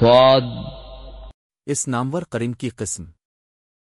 صاد اس نامور کریم کی قسم۔